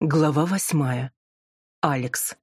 Глава восьмая. Алекс.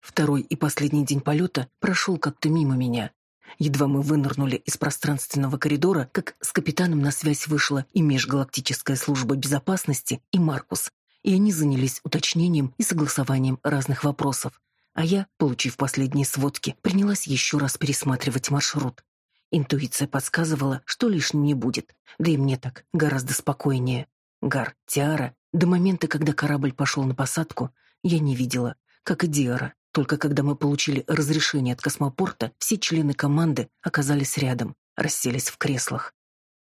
Второй и последний день полета прошел как-то мимо меня. Едва мы вынырнули из пространственного коридора, как с капитаном на связь вышла и Межгалактическая служба безопасности, и Маркус, и они занялись уточнением и согласованием разных вопросов. А я, получив последние сводки, принялась еще раз пересматривать маршрут. Интуиция подсказывала, что лишним не будет, да и мне так гораздо спокойнее. Гар, Тиара до момента, когда корабль пошел на посадку, я не видела, как и Диара. Только когда мы получили разрешение от космопорта, все члены команды оказались рядом, расселись в креслах.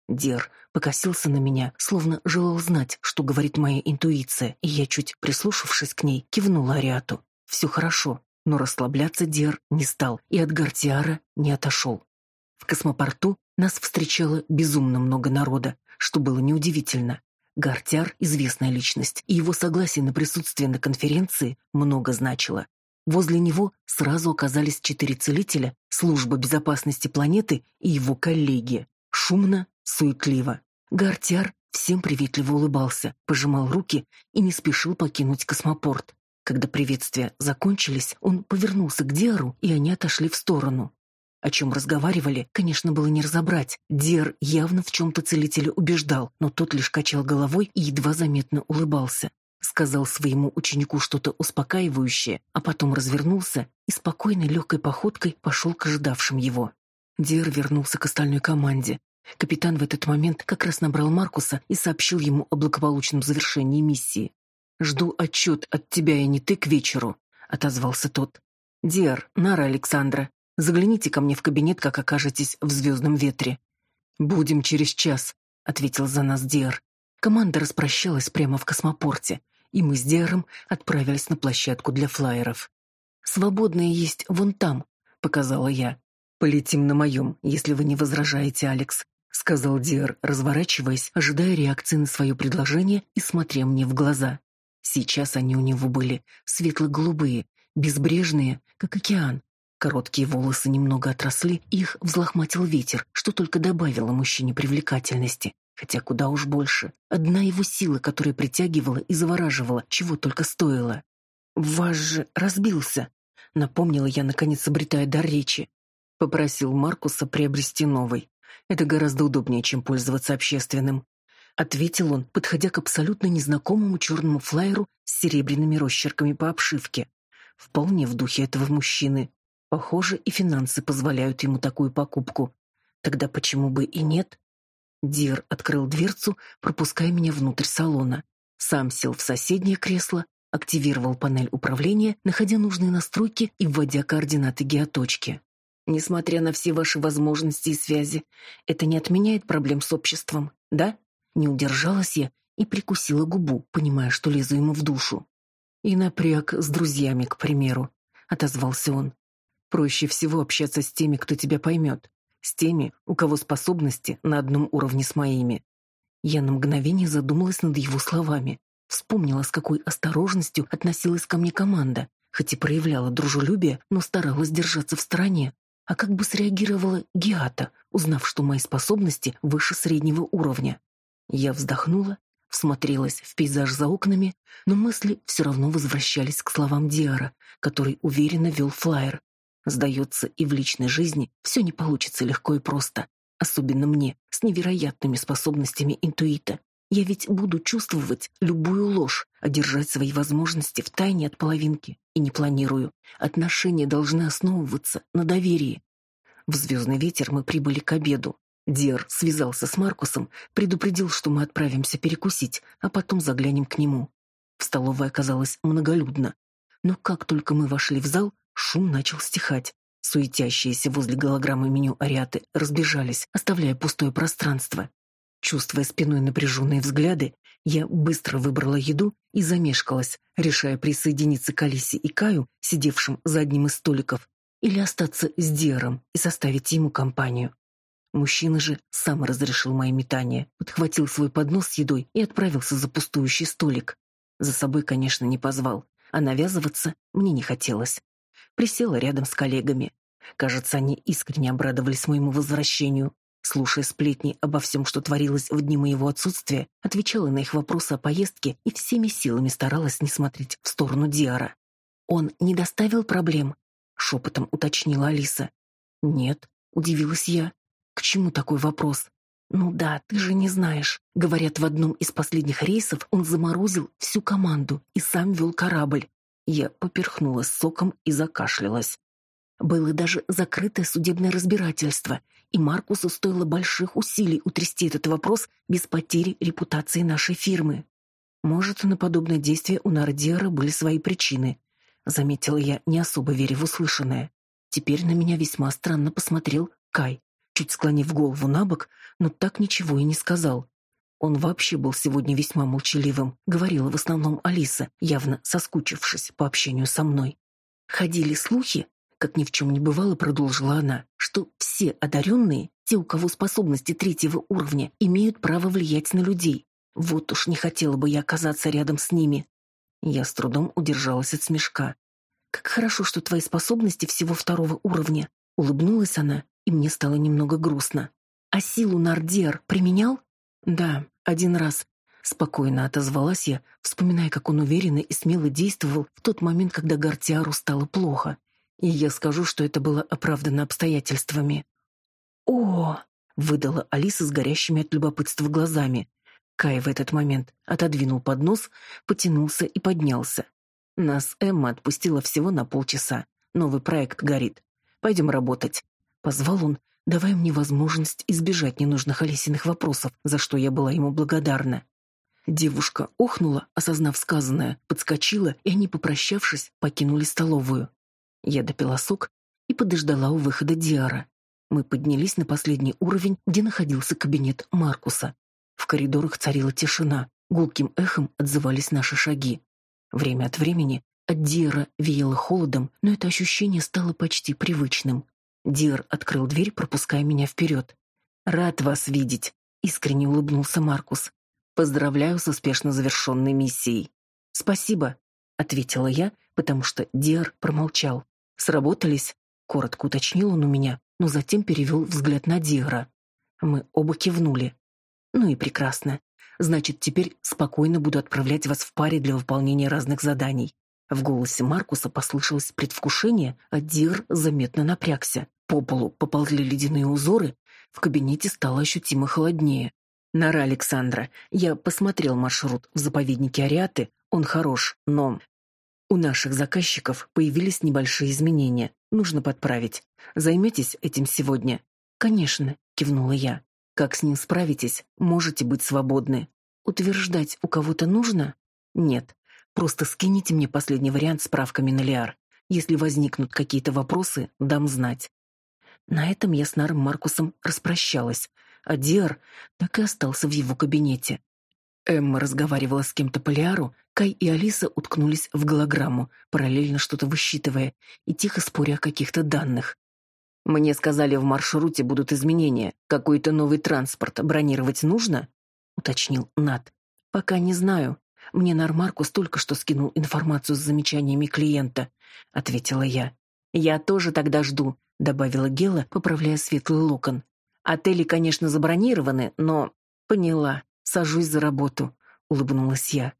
Дер покосился на меня, словно желал знать, что говорит моя интуиция, и я, чуть прислушавшись к ней, кивнула Ариату. Все хорошо, но расслабляться Дер не стал и от Гартиара не отошел. В космопорту нас встречало безумно много народа, что было неудивительно. Гартяр — известная личность, и его согласие на присутствие на конференции много значило. Возле него сразу оказались четыре целителя, служба безопасности планеты и его коллеги. Шумно, суетливо. Гартяр всем приветливо улыбался, пожимал руки и не спешил покинуть космопорт. Когда приветствия закончились, он повернулся к Диару, и они отошли в сторону. О чем разговаривали, конечно, было не разобрать. Дер явно в чем-то целителя убеждал, но тот лишь качал головой и едва заметно улыбался. Сказал своему ученику что-то успокаивающее, а потом развернулся и спокойной легкой походкой пошел к ожидавшим его. Дер вернулся к остальной команде. Капитан в этот момент как раз набрал Маркуса и сообщил ему о благополучном завершении миссии. «Жду отчет от тебя и не ты к вечеру», — отозвался тот. «Диар, Нара Александра, Загляните ко мне в кабинет, как окажетесь в звездном ветре. Будем через час, ответил за нас Диар. Команда распрощалась прямо в космопорте, и мы с Диаром отправились на площадку для флайеров. Свободные есть вон там, показала я. Полетим на моем, если вы не возражаете, Алекс, сказал Диар, разворачиваясь, ожидая реакции на свое предложение и смотря мне в глаза. Сейчас они у него были светло-голубые, безбрежные, как океан, Короткие волосы немного отросли, их взлохматил ветер, что только добавило мужчине привлекательности. Хотя куда уж больше. Одна его сила, которая притягивала и завораживала, чего только стоило. «Ваш же разбился», — напомнила я, наконец обретая дар речи. Попросил Маркуса приобрести новый. Это гораздо удобнее, чем пользоваться общественным. Ответил он, подходя к абсолютно незнакомому черному флайеру с серебряными росчерками по обшивке. Вполне в духе этого мужчины. Похоже, и финансы позволяют ему такую покупку. Тогда почему бы и нет? Дир открыл дверцу, пропуская меня внутрь салона. Сам сел в соседнее кресло, активировал панель управления, находя нужные настройки и вводя координаты геоточки. Несмотря на все ваши возможности и связи, это не отменяет проблем с обществом, да? Не удержалась я и прикусила губу, понимая, что лезу ему в душу. И напряг с друзьями, к примеру, отозвался он. Проще всего общаться с теми, кто тебя поймет, с теми, у кого способности на одном уровне с моими. Я на мгновение задумалась над его словами, вспомнила, с какой осторожностью относилась ко мне команда, хоть и проявляла дружелюбие, но старалась держаться в стороне. А как бы среагировала Гиата, узнав, что мои способности выше среднего уровня? Я вздохнула, всмотрелась в пейзаж за окнами, но мысли все равно возвращались к словам Диара, который уверенно вел флайер, Сдается, и в личной жизни все не получится легко и просто. Особенно мне, с невероятными способностями интуита. Я ведь буду чувствовать любую ложь, а держать свои возможности в тайне от половинки. И не планирую. Отношения должны основываться на доверии. В «Звездный ветер» мы прибыли к обеду. Дер связался с Маркусом, предупредил, что мы отправимся перекусить, а потом заглянем к нему. В столовой оказалось многолюдно. Но как только мы вошли в зал, Шум начал стихать. Суетящиеся возле голограммы меню ариаты разбежались, оставляя пустое пространство. Чувствуя спиной напряженные взгляды, я быстро выбрала еду и замешкалась, решая присоединиться к Алисе и Каю, сидевшим за одним из столиков, или остаться с Диаром и составить ему компанию. Мужчина же сам разрешил мои метания, подхватил свой поднос с едой и отправился за пустующий столик. За собой, конечно, не позвал, а навязываться мне не хотелось присела рядом с коллегами. Кажется, они искренне обрадовались моему возвращению. Слушая сплетни обо всем, что творилось в дни моего отсутствия, отвечала на их вопросы о поездке и всеми силами старалась не смотреть в сторону Диара. «Он не доставил проблем?» — шепотом уточнила Алиса. «Нет», — удивилась я. «К чему такой вопрос?» «Ну да, ты же не знаешь. Говорят, в одном из последних рейсов он заморозил всю команду и сам вел корабль». Я поперхнулась соком и закашлялась. Было даже закрытое судебное разбирательство, и Маркусу стоило больших усилий утрясти этот вопрос без потери репутации нашей фирмы. Может, на подобное действие у Нардиара были свои причины, заметила я, не особо веря в услышанное. Теперь на меня весьма странно посмотрел Кай, чуть склонив голову на бок, но так ничего и не сказал. Он вообще был сегодня весьма молчаливым, говорила в основном Алиса, явно соскучившись по общению со мной. Ходили слухи, как ни в чем не бывало, продолжила она, что все одаренные, те, у кого способности третьего уровня, имеют право влиять на людей. Вот уж не хотела бы я оказаться рядом с ними. Я с трудом удержалась от смешка. Как хорошо, что твои способности всего второго уровня. Улыбнулась она, и мне стало немного грустно. А силу Нардер применял? Да, один раз. Спокойно отозвалась я, вспоминая, как он уверенно и смело действовал в тот момент, когда Гартиару стало плохо и я скажу, что это было оправдано обстоятельствами. О, выдала Алиса с горящими от любопытства глазами. Кай в этот момент отодвинул поднос, потянулся и поднялся. Нас Эмма отпустила всего на полчаса. Новый проект горит. Пойдем работать. Позвал он, давая мне возможность избежать ненужных Алисиных вопросов, за что я была ему благодарна. Девушка охнула, осознав сказанное, подскочила, и они, попрощавшись, покинули столовую. Я допила сок и подождала у выхода Диара. Мы поднялись на последний уровень, где находился кабинет Маркуса. В коридорах царила тишина, гулким эхом отзывались наши шаги. Время от времени от Диара веяло холодом, но это ощущение стало почти привычным. Диар открыл дверь, пропуская меня вперед. «Рад вас видеть», — искренне улыбнулся Маркус. «Поздравляю с успешно завершенной миссией». «Спасибо», — ответила я, потому что Диар промолчал. Сработались? Коротко уточнил он у меня, но затем перевел взгляд на Дигра. Мы оба кивнули. Ну и прекрасно. Значит, теперь спокойно буду отправлять вас в паре для выполнения разных заданий. В голосе Маркуса послышалось предвкушение, а Дир заметно напрягся. По полу поползли ледяные узоры, в кабинете стало ощутимо холоднее. Нара Александра, я посмотрел маршрут в заповеднике Ариаты, он хорош, но у наших заказчиков появились небольшие изменения. Нужно подправить. Займетесь этим сегодня? Конечно, кивнула я. Как с ним справитесь, можете быть свободны. Утверждать у кого-то нужно? Нет. Просто скините мне последний вариант с справками на Лиар. Если возникнут какие-то вопросы, дам знать. На этом я с Наром Маркусом распрощалась, а Диар так и остался в его кабинете. Эмма разговаривала с кем-то по Лиару, Кай и Алиса уткнулись в голограмму, параллельно что-то высчитывая и тихо споря о каких-то данных. «Мне сказали, в маршруте будут изменения. Какой-то новый транспорт бронировать нужно?» — уточнил Нат. «Пока не знаю. Мне Нармаркус только что скинул информацию с замечаниями клиента», — ответила я. «Я тоже тогда жду», — добавила Гела, поправляя светлый локон. «Отели, конечно, забронированы, но...» «Поняла. Сажусь за работу», — улыбнулась я.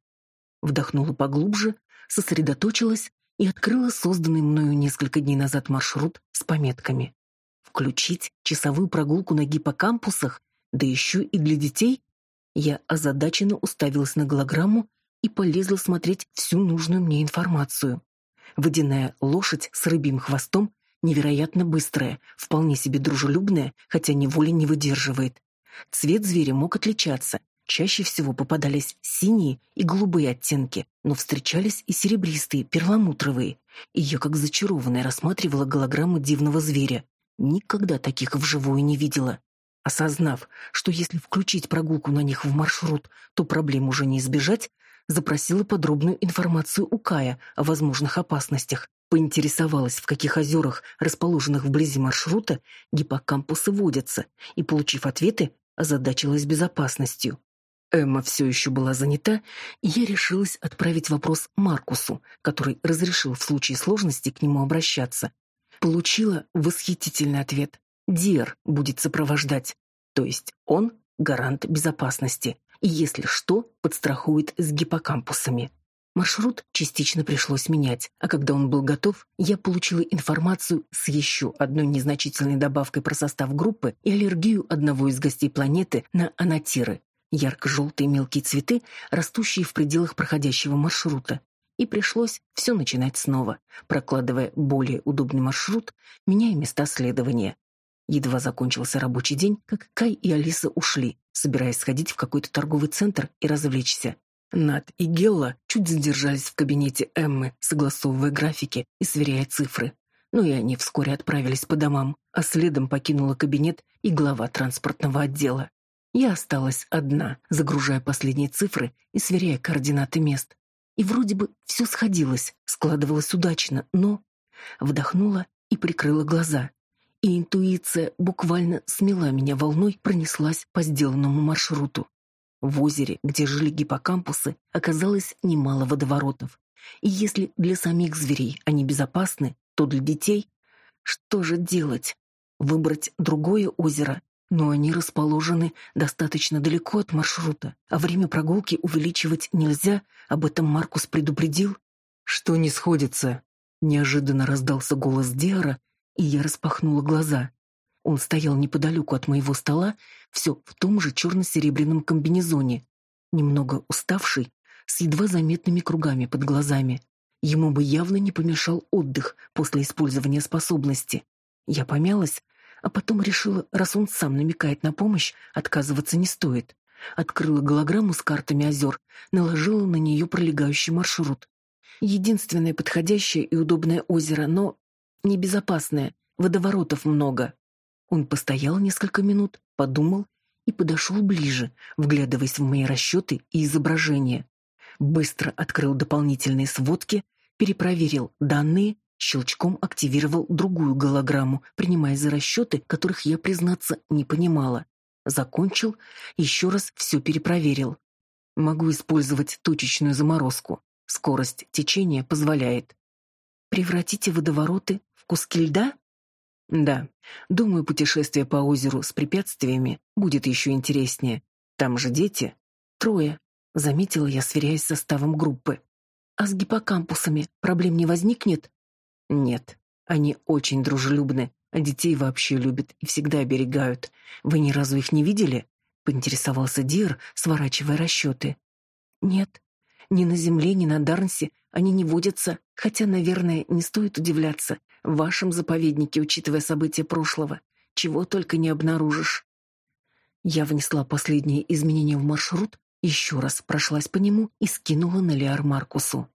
Вдохнула поглубже, сосредоточилась и открыла созданный мною несколько дней назад маршрут с пометками. Включить часовую прогулку на гиппокампусах, да еще и для детей? Я озадаченно уставилась на голограмму и полезла смотреть всю нужную мне информацию. Водяная лошадь с рыбьим хвостом невероятно быстрая, вполне себе дружелюбная, хотя неволи не выдерживает. Цвет зверя мог отличаться, Чаще всего попадались синие и голубые оттенки, но встречались и серебристые, перламутровые. И я как зачарованная рассматривала голограмму дивного зверя. Никогда таких вживую не видела. Осознав, что если включить прогулку на них в маршрут, то проблем уже не избежать, запросила подробную информацию у Кая о возможных опасностях, поинтересовалась, в каких озерах, расположенных вблизи маршрута, гиппокампусы водятся, и, получив ответы, озадачилась безопасностью. Эмма все еще была занята, и я решилась отправить вопрос Маркусу, который разрешил в случае сложности к нему обращаться. Получила восхитительный ответ. Диер будет сопровождать, то есть он гарант безопасности, и если что, подстрахует с гиппокампусами. Маршрут частично пришлось менять, а когда он был готов, я получила информацию с еще одной незначительной добавкой про состав группы и аллергию одного из гостей планеты на анатиры, ярко-желтые мелкие цветы, растущие в пределах проходящего маршрута. И пришлось все начинать снова, прокладывая более удобный маршрут, меняя места следования. Едва закончился рабочий день, как Кай и Алиса ушли, собираясь сходить в какой-то торговый центр и развлечься. Над и Гелла чуть задержались в кабинете Эммы, согласовывая графики и сверяя цифры. Но и они вскоре отправились по домам, а следом покинула кабинет и глава транспортного отдела. Я осталась одна, загружая последние цифры и сверяя координаты мест. И вроде бы все сходилось, складывалось удачно, но... Вдохнула и прикрыла глаза. И интуиция буквально смела меня волной, пронеслась по сделанному маршруту. В озере, где жили гиппокампусы, оказалось немало водоворотов. И если для самих зверей они безопасны, то для детей... Что же делать? Выбрать другое озеро? Но они расположены достаточно далеко от маршрута, а время прогулки увеличивать нельзя, об этом Маркус предупредил. Что не сходится? Неожиданно раздался голос Диара, и я распахнула глаза. Он стоял неподалеку от моего стола, все в том же черно-серебряном комбинезоне, немного уставший, с едва заметными кругами под глазами. Ему бы явно не помешал отдых после использования способности. Я помялась, а потом решила, раз он сам намекает на помощь, отказываться не стоит. Открыла голограмму с картами озер, наложила на нее пролегающий маршрут. Единственное подходящее и удобное озеро, но небезопасное, водоворотов много. Он постоял несколько минут, подумал и подошел ближе, вглядываясь в мои расчеты и изображения. Быстро открыл дополнительные сводки, перепроверил данные, щелчком активировал другую голограмму, принимая за расчеты, которых я, признаться, не понимала. Закончил, еще раз все перепроверил. Могу использовать точечную заморозку. Скорость течения позволяет. Превратите водовороты в куски льда? Да, думаю, путешествие по озеру с препятствиями будет еще интереснее. Там же дети. Трое, заметила я, сверяясь с составом группы. А с гиппокампусами проблем не возникнет? Нет, они очень дружелюбны, а детей вообще любят и всегда оберегают. Вы ни разу их не видели? Поинтересовался Дир, сворачивая расчеты. Нет, ни на земле, ни на Дарнсе они не водятся, хотя, наверное, не стоит удивляться в вашем заповеднике, учитывая события прошлого. Чего только не обнаружишь. Я внесла последние изменения в маршрут, еще раз прошлась по нему и скинула на Лиар Маркусу.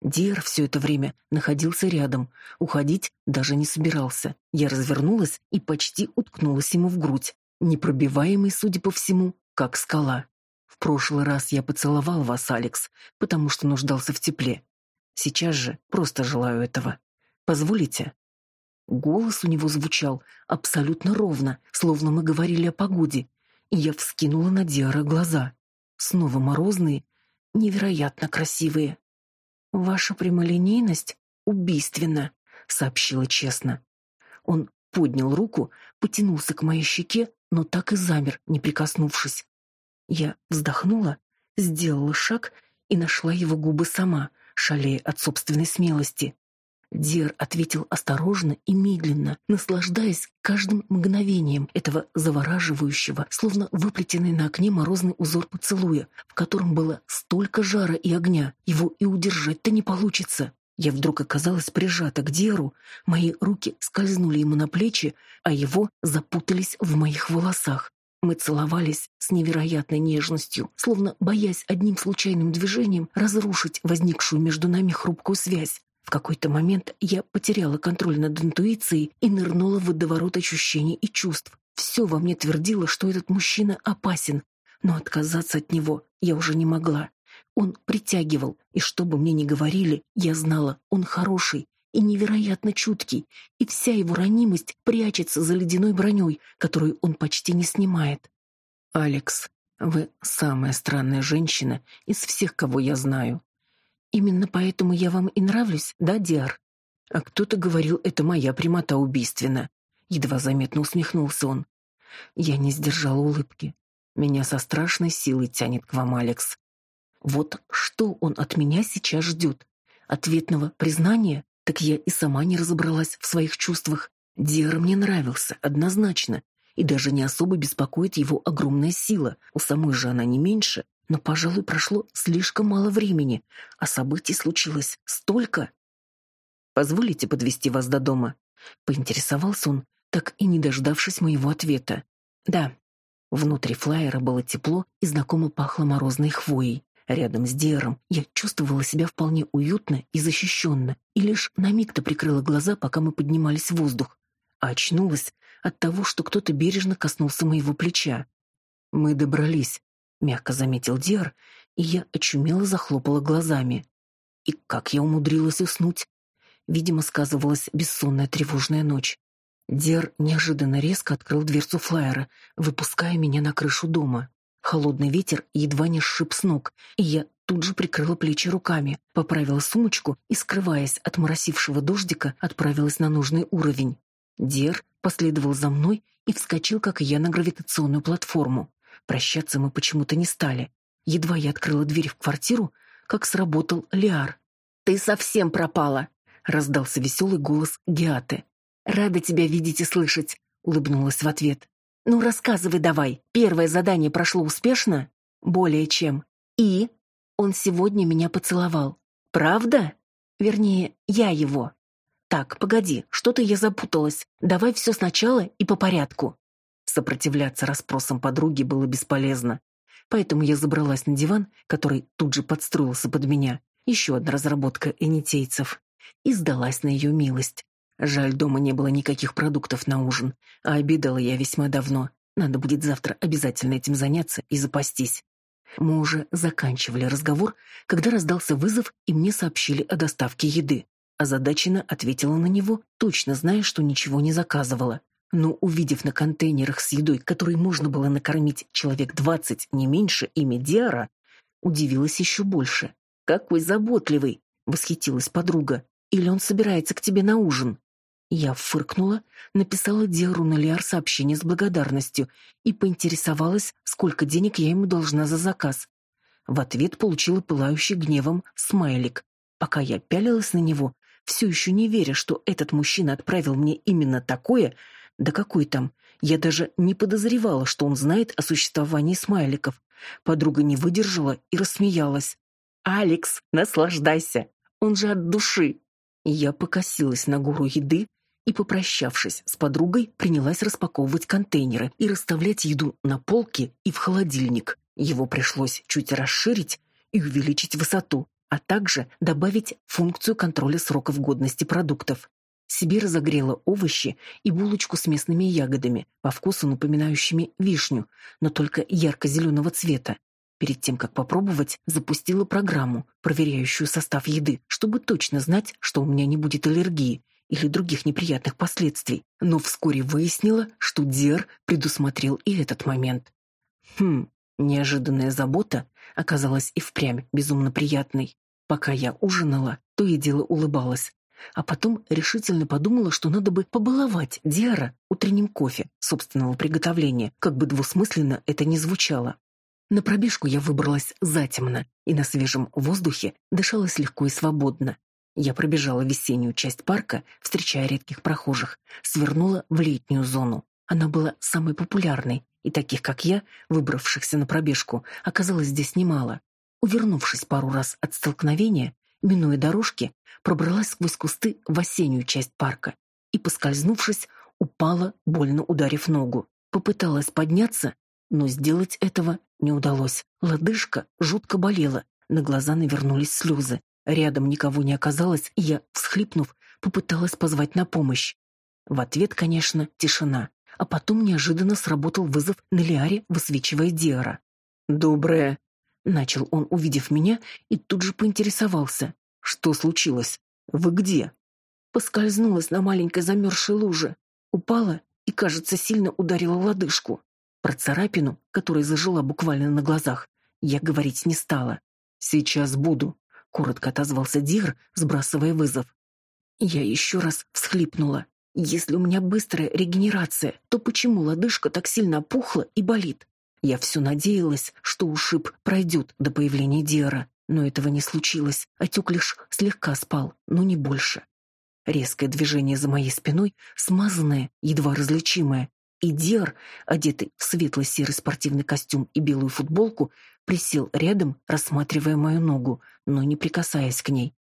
Диер все это время находился рядом, уходить даже не собирался. Я развернулась и почти уткнулась ему в грудь, непробиваемый, судя по всему, как скала. В прошлый раз я поцеловал вас, Алекс, потому что нуждался в тепле. Сейчас же просто желаю этого. Позволите?» Голос у него звучал абсолютно ровно, словно мы говорили о погоде, и я вскинула на Диара глаза. Снова морозные, невероятно красивые. «Ваша прямолинейность убийственна», — сообщила честно. Он поднял руку, потянулся к моей щеке, но так и замер, не прикоснувшись. Я вздохнула, сделала шаг и нашла его губы сама, шалея от собственной смелости. Дир ответил осторожно и медленно, наслаждаясь каждым мгновением этого завораживающего, словно выплетенный на окне морозный узор поцелуя, в котором было столько жара и огня, его и удержать-то не получится. Я вдруг оказалась прижата к Деру, мои руки скользнули ему на плечи, а его запутались в моих волосах. Мы целовались с невероятной нежностью, словно боясь одним случайным движением разрушить возникшую между нами хрупкую связь. В какой-то момент я потеряла контроль над интуицией и нырнула в водоворот ощущений и чувств. Все во мне твердило, что этот мужчина опасен, но отказаться от него я уже не могла. Он притягивал, и что бы мне ни говорили, я знала, он хороший и невероятно чуткий, и вся его ранимость прячется за ледяной броней, которую он почти не снимает. «Алекс, вы самая странная женщина из всех, кого я знаю. Именно поэтому я вам и нравлюсь, да, Диар? А кто-то говорил, это моя прямота убийственна. Едва заметно усмехнулся он. Я не сдержала улыбки. Меня со страшной силой тянет к вам, Алекс. Вот что он от меня сейчас ждет? Ответного признания? Так я и сама не разобралась в своих чувствах. Диар мне нравился, однозначно. И даже не особо беспокоит его огромная сила. У самой же она не меньше. Но, пожалуй, прошло слишком мало времени, а событий случилось столько. «Позволите подвести вас до дома?» Поинтересовался он, так и не дождавшись моего ответа. «Да». Внутри флайера было тепло и знакомо пахло морозной хвоей. Рядом с Диером я чувствовала себя вполне уютно и защищенно, и лишь на миг-то прикрыла глаза, пока мы поднимались в воздух, а очнулась от того, что кто-то бережно коснулся моего плеча. «Мы добрались», — мягко заметил Диер, и я очумело захлопала глазами. И как я умудрилась уснуть? Видимо, сказывалась бессонная тревожная ночь. Дер неожиданно резко открыл дверцу флайера, выпуская меня на крышу дома. Холодный ветер едва не сшиб с ног, и я тут же прикрыла плечи руками, поправила сумочку и, скрываясь от моросившего дождика, отправилась на нужный уровень. Дер последовал за мной и вскочил, как и я, на гравитационную платформу. Прощаться мы почему-то не стали. Едва я открыла дверь в квартиру, как сработал Лиар. «Ты совсем пропала!» — раздался веселый голос Геаты. «Рада тебя видеть и слышать», — улыбнулась в ответ. Ну, рассказывай давай. Первое задание прошло успешно? Более чем. И он сегодня меня поцеловал. Правда? Вернее, я его. Так, погоди, что-то я запуталась. Давай все сначала и по порядку. Сопротивляться расспросам подруги было бесполезно. Поэтому я забралась на диван, который тут же подстроился под меня. Еще одна разработка энитейцев. И сдалась на ее милость. Жаль, дома не было никаких продуктов на ужин, а обедала я весьма давно. Надо будет завтра обязательно этим заняться и запастись. Мы уже заканчивали разговор, когда раздался вызов, и мне сообщили о доставке еды. Озадаченно ответила на него, точно зная, что ничего не заказывала. Но увидев на контейнерах с едой, которой можно было накормить человек двадцать, не меньше, имя Диара, удивилась еще больше. «Какой заботливый!» — восхитилась подруга. «Или он собирается к тебе на ужин?» Я фыркнула, написала Диару на Лиар сообщение с благодарностью и поинтересовалась, сколько денег я ему должна за заказ. В ответ получила пылающий гневом смайлик. Пока я пялилась на него, все еще не веря, что этот мужчина отправил мне именно такое, да какой там, я даже не подозревала, что он знает о существовании смайликов. Подруга не выдержала и рассмеялась. «Алекс, наслаждайся! Он же от души!» Я покосилась на гору еды и, попрощавшись с подругой, принялась распаковывать контейнеры и расставлять еду на полке и в холодильник. Его пришлось чуть расширить и увеличить высоту, а также добавить функцию контроля сроков годности продуктов. Себе разогрела овощи и булочку с местными ягодами, по вкусу напоминающими вишню, но только ярко-зеленого цвета. Перед тем, как попробовать, запустила программу, проверяющую состав еды, чтобы точно знать, что у меня не будет аллергии или других неприятных последствий. Но вскоре выяснила, что Дер предусмотрел и этот момент. Хм, неожиданная забота оказалась и впрямь безумно приятной. Пока я ужинала, то и дело улыбалась. А потом решительно подумала, что надо бы побаловать Диара утренним кофе собственного приготовления, как бы двусмысленно это ни звучало. На пробежку я выбралась затемно, и на свежем воздухе дышалось легко и свободно. Я пробежала весеннюю часть парка, встречая редких прохожих, свернула в летнюю зону. Она была самой популярной, и таких, как я, выбравшихся на пробежку, оказалось здесь немало. Увернувшись пару раз от столкновения, минуя дорожки, пробралась сквозь кусты в осеннюю часть парка и, поскользнувшись, упала, больно ударив ногу. Попыталась подняться, но сделать этого не удалось. Лодыжка жутко болела, на глаза навернулись слезы. Рядом никого не оказалось, и я, всхлипнув, попыталась позвать на помощь. В ответ, конечно, тишина. А потом неожиданно сработал вызов на Лиаре, высвечивая Диара. «Доброе!» — начал он, увидев меня, и тут же поинтересовался. «Что случилось? Вы где?» Поскользнулась на маленькой замерзшей луже. Упала и, кажется, сильно ударила лодыжку. Про царапину, которая зажила буквально на глазах, я говорить не стала. «Сейчас буду», — коротко отозвался Дигр, сбрасывая вызов. Я еще раз всхлипнула. Если у меня быстрая регенерация, то почему лодыжка так сильно опухла и болит? Я все надеялась, что ушиб пройдет до появления Диара, но этого не случилось. Отек лишь слегка спал, но не больше. Резкое движение за моей спиной, смазанное, едва различимое, и Диар, одетый в светло-серый спортивный костюм и белую футболку, присел рядом, рассматривая мою ногу, но не прикасаясь к ней.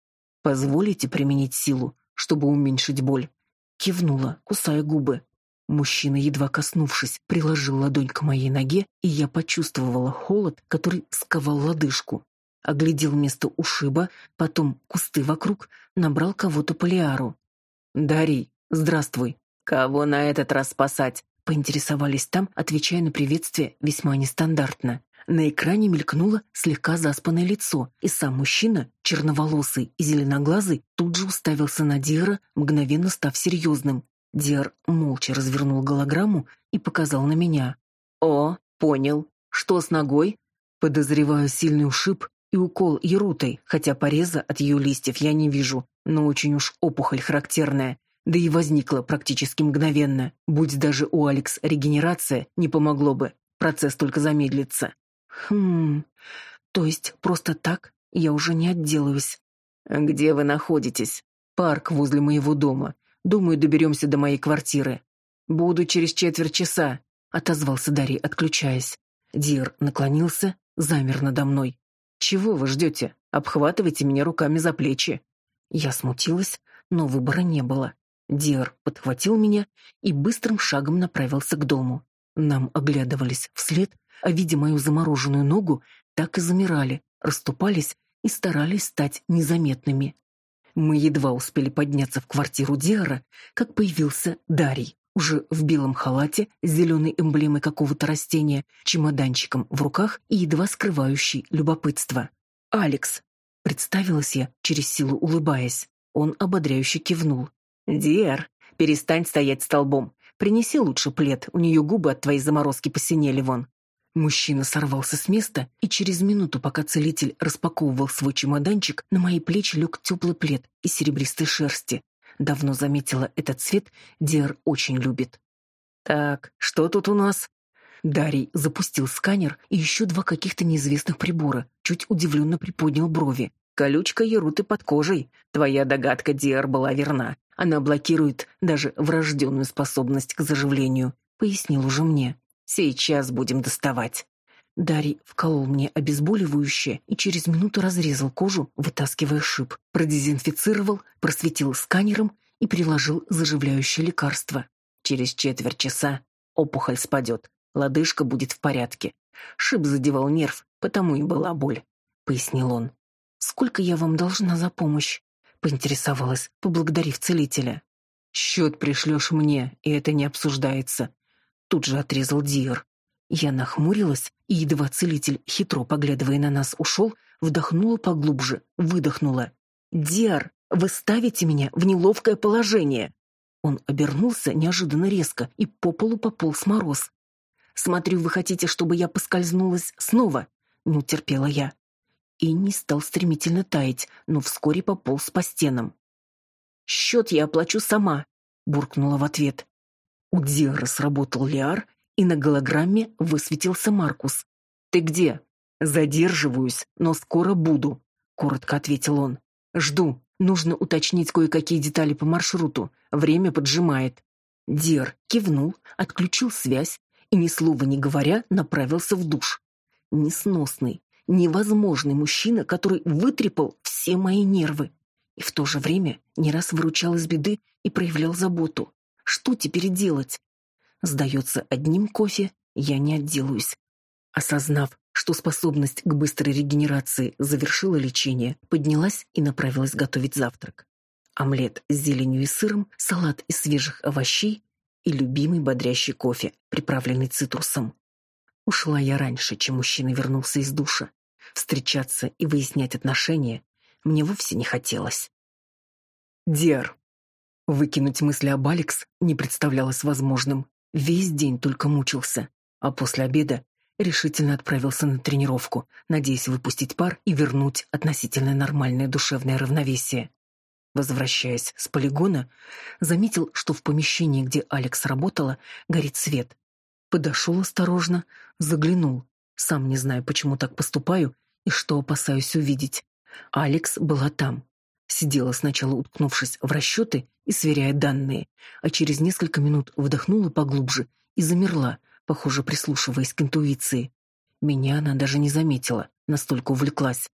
«Позволите применить силу, чтобы уменьшить боль?» Кивнула, кусая губы. Мужчина, едва коснувшись, приложил ладонь к моей ноге, и я почувствовала холод, который сковал лодыжку. Оглядел место ушиба, потом кусты вокруг, набрал кого-то по лиару. «Дарий, здравствуй. Кого на этот раз спасать?» Поинтересовались там, отвечая на приветствие весьма нестандартно. На экране мелькнуло слегка заспанное лицо, и сам мужчина, черноволосый и зеленоглазый, тут же уставился на Диара, мгновенно став серьезным. Диар молча развернул голограмму и показал на меня. «О, понял. Что с ногой?» Подозреваю сильный ушиб и укол ерутой, хотя пореза от ее листьев я не вижу, но очень уж опухоль характерная. Да и возникла практически мгновенно. Будь даже у Алекс регенерация, не помогло бы. Процесс только замедлится. Хм, то есть просто так я уже не отделаюсь. Где вы находитесь? Парк возле моего дома. Думаю, доберемся до моей квартиры. Буду через четверть часа, отозвался Дарий, отключаясь. Дир наклонился, замер надо мной. Чего вы ждете? Обхватывайте меня руками за плечи. Я смутилась, но выбора не было. Дир подхватил меня и быстрым шагом направился к дому. Нам оглядывались вслед, а видя мою замороженную ногу, так и замирали, расступались и старались стать незаметными. Мы едва успели подняться в квартиру Диара, как появился Дарий, уже в белом халате с зеленой эмблемой какого-то растения, чемоданчиком в руках и едва скрывающий любопытство. «Алекс», — представилась я, через силу улыбаясь. Он ободряюще кивнул. «Диар, перестань стоять столбом. Принеси лучше плед, у нее губы от твоей заморозки посинели вон. Мужчина сорвался с места, и через минуту, пока целитель распаковывал свой чемоданчик, на мои плечи лег теплый плед из серебристой шерсти. Давно заметила этот цвет, Диар очень любит. «Так, что тут у нас?» Дарий запустил сканер и еще два каких-то неизвестных прибора, чуть удивленно приподнял брови. «Колючка Еруты под кожей. Твоя догадка, Диар, была верна. Она блокирует даже врожденную способность к заживлению», — пояснил уже мне. Сейчас будем доставать. Дарий вколол мне обезболивающее и через минуту разрезал кожу, вытаскивая шип, продезинфицировал, просветил сканером и приложил заживляющее лекарство. Через четверть часа опухоль спадет, лодыжка будет в порядке. Шип задевал нерв, потому и была боль, пояснил он. Сколько я вам должна за помощь? поинтересовалась, поблагодарив целителя. Счет пришлешь мне, и это не обсуждается тут же отрезал Диер. Я нахмурилась, и едва целитель, хитро поглядывая на нас, ушел, вдохнула поглубже, выдохнула. «Диар, вы ставите меня в неловкое положение!» Он обернулся неожиданно резко, и по полу пополз мороз. «Смотрю, вы хотите, чтобы я поскользнулась снова?» — не утерпела я. И не стал стремительно таять, но вскоре пополз по стенам. «Счет я оплачу сама», — буркнула в ответ. У Диара сработал Лиар, и на голограмме высветился Маркус. «Ты где?» «Задерживаюсь, но скоро буду», — коротко ответил он. «Жду. Нужно уточнить кое-какие детали по маршруту. Время поджимает». Дир кивнул, отключил связь и, ни слова не говоря, направился в душ. Несносный, невозможный мужчина, который вытрепал все мои нервы. И в то же время не раз выручал из беды и проявлял заботу. Что теперь делать? Сдается, одним кофе я не отделаюсь. Осознав, что способность к быстрой регенерации завершила лечение, поднялась и направилась готовить завтрак. Омлет с зеленью и сыром, салат из свежих овощей и любимый бодрящий кофе, приправленный цитрусом. Ушла я раньше, чем мужчина вернулся из душа. Встречаться и выяснять отношения мне вовсе не хотелось. Дер. Выкинуть мысли об Алекс не представлялось возможным. Весь день только мучился, а после обеда решительно отправился на тренировку, надеясь выпустить пар и вернуть относительно нормальное душевное равновесие. Возвращаясь с полигона, заметил, что в помещении, где Алекс работала, горит свет. Подошел осторожно, заглянул, сам не знаю, почему так поступаю и что опасаюсь увидеть. Алекс была там. Сидела сначала, уткнувшись в расчеты и сверяя данные, а через несколько минут вдохнула поглубже и замерла, похоже, прислушиваясь к интуиции. Меня она даже не заметила, настолько увлеклась.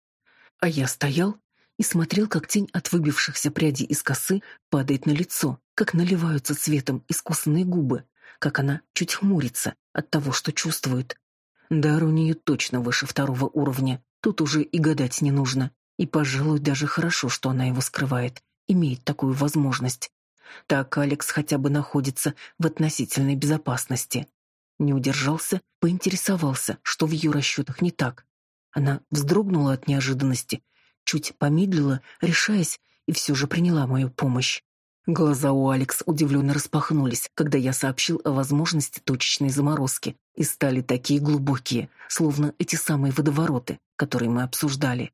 А я стоял и смотрел, как тень от выбившихся прядей из косы падает на лицо, как наливаются цветом искусанные губы, как она чуть хмурится от того, что чувствует. Дар у нее точно выше второго уровня, тут уже и гадать не нужно. И, пожалуй, даже хорошо, что она его скрывает, имеет такую возможность. Так Алекс хотя бы находится в относительной безопасности. Не удержался, поинтересовался, что в ее расчетах не так. Она вздрогнула от неожиданности, чуть помедлила, решаясь, и все же приняла мою помощь. Глаза у Алекс удивленно распахнулись, когда я сообщил о возможности точечной заморозки, и стали такие глубокие, словно эти самые водовороты, которые мы обсуждали.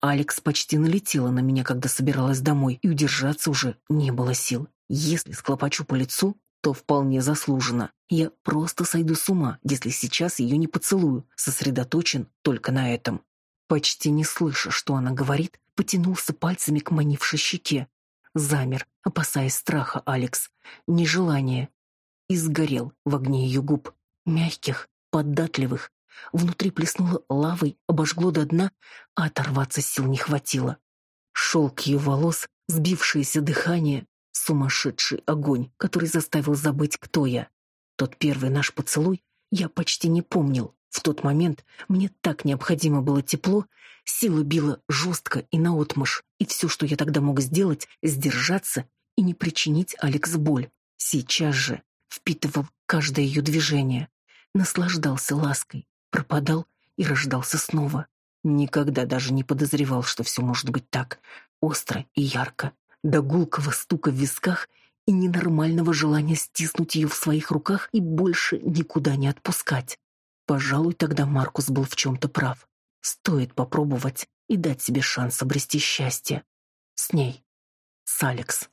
Алекс почти налетела на меня, когда собиралась домой, и удержаться уже не было сил. Если склопочу по лицу, то вполне заслуженно. Я просто сойду с ума, если сейчас ее не поцелую, сосредоточен только на этом. Почти не слыша, что она говорит, потянулся пальцами к манившей щеке. Замер, опасаясь страха Алекс, нежелания. И сгорел в огне ее губ, мягких, податливых. Внутри плеснуло лавой, обожгло до дна, а оторваться сил не хватило. Шелк ее волос, сбившееся дыхание, сумасшедший огонь, который заставил забыть, кто я. Тот первый наш поцелуй я почти не помнил. В тот момент мне так необходимо было тепло, сила била жестко и наотмашь, и все, что я тогда мог сделать, сдержаться и не причинить Алекс боль. Сейчас же впитывал каждое ее движение, наслаждался лаской, пропадал и рождался снова. Никогда даже не подозревал, что все может быть так остро и ярко, до гулкого стука в висках и ненормального желания стиснуть ее в своих руках и больше никуда не отпускать. Пожалуй, тогда Маркус был в чем-то прав. Стоит попробовать и дать себе шанс обрести счастье. С ней. С Алекс.